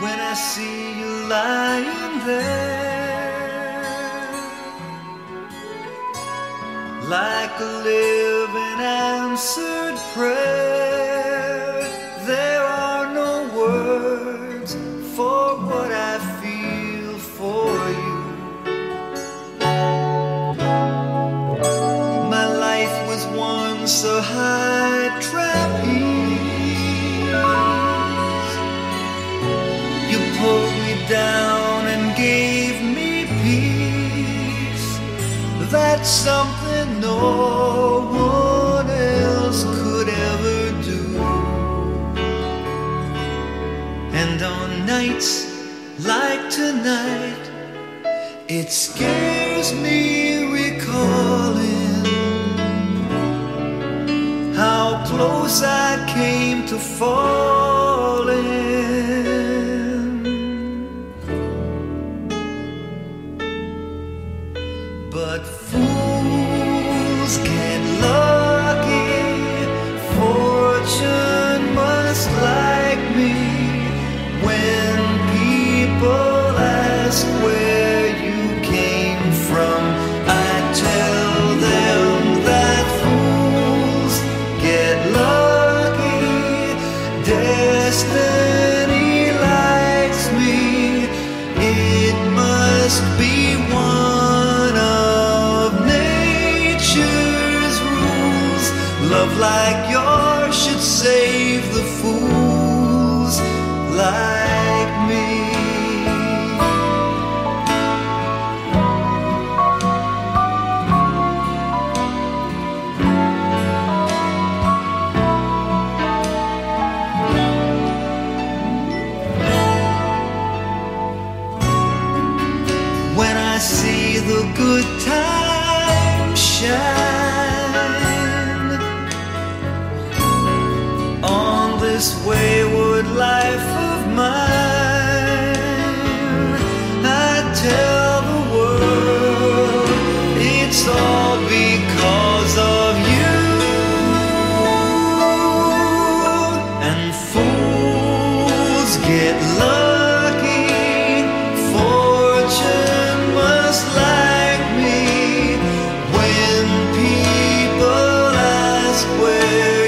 when I see you lying there like a living answered prayer. There are no words for what I feel for you. My life was once so high You pulled me down and gave me peace. That's something no one else could ever do. And on nights like tonight, it scares me recalling how close I came to falling. Should save the fools like me. The good times shine Hallelujah.